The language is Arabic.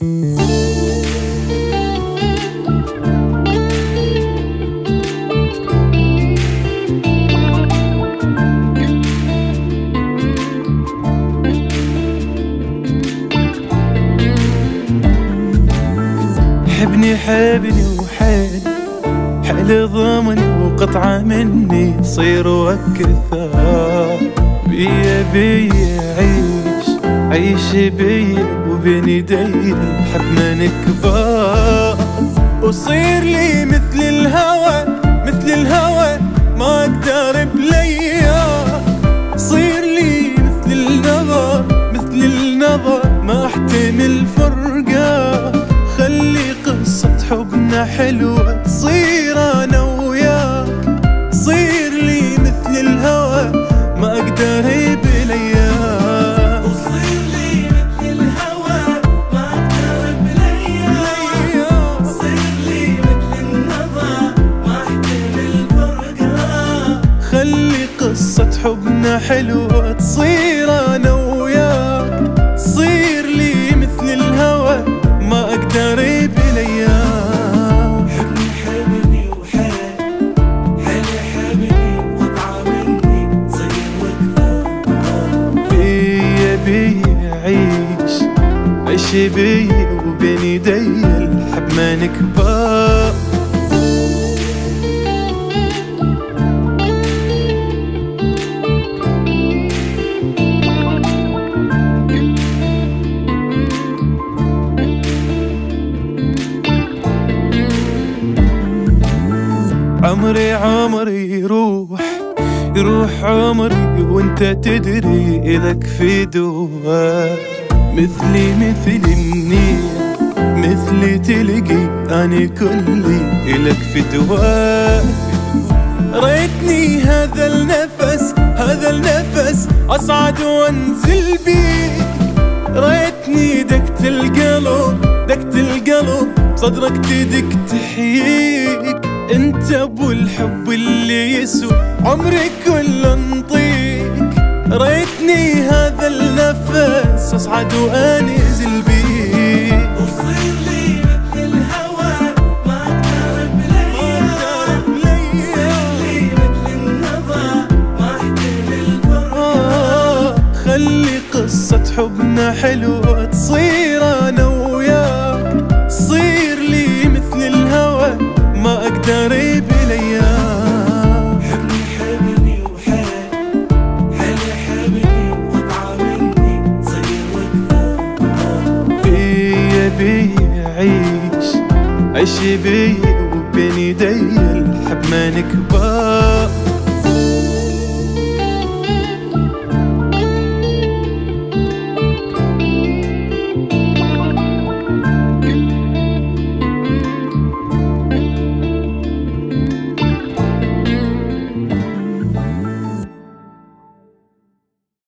حبني حبني وحيل حيل ضمني وقطعة مني صير وكثر بيا بيا عيش عيش بيا وبين يدي الحب ما نكبر. وصير لي مثل الهوى مثل الهوى ما أقدر بليا. صير لي مثل النظر مثل النظر ما أحتمل فرقة. خلي قصة حبنا حلوة حلوة تصير أنا وياك صير لي مثل الهوى ما أقدر بليا حبني حبني وحيل حيل حبني قطعة مني صير وكفى بيا بيا عيش عيش بيا وبين يدي الحب ما نكبر. عمري عمري يروح يروح عمري وانت تدري إلك في دواء مثلي مثل النيل مثلي تلقي أنا كلي إلك في دواء ريتني هذا النفس هذا النفس أصعد وأنزل بيك. ريتني دقت القلب دقت القلب صدرك تدق تحييك. انت ابو الحب اللي يسوى عمري كله نطيك ريتني هذا النفس أصعد وأنزل بيك. وصير لي مثل الهوى ما أقدر بليا صير لي مثل النظر ما احتمل آه، خلي قصة حبنا حلوة تصير أنا بيا عيش عيش بيا وبين يدي الحب ما نكبر.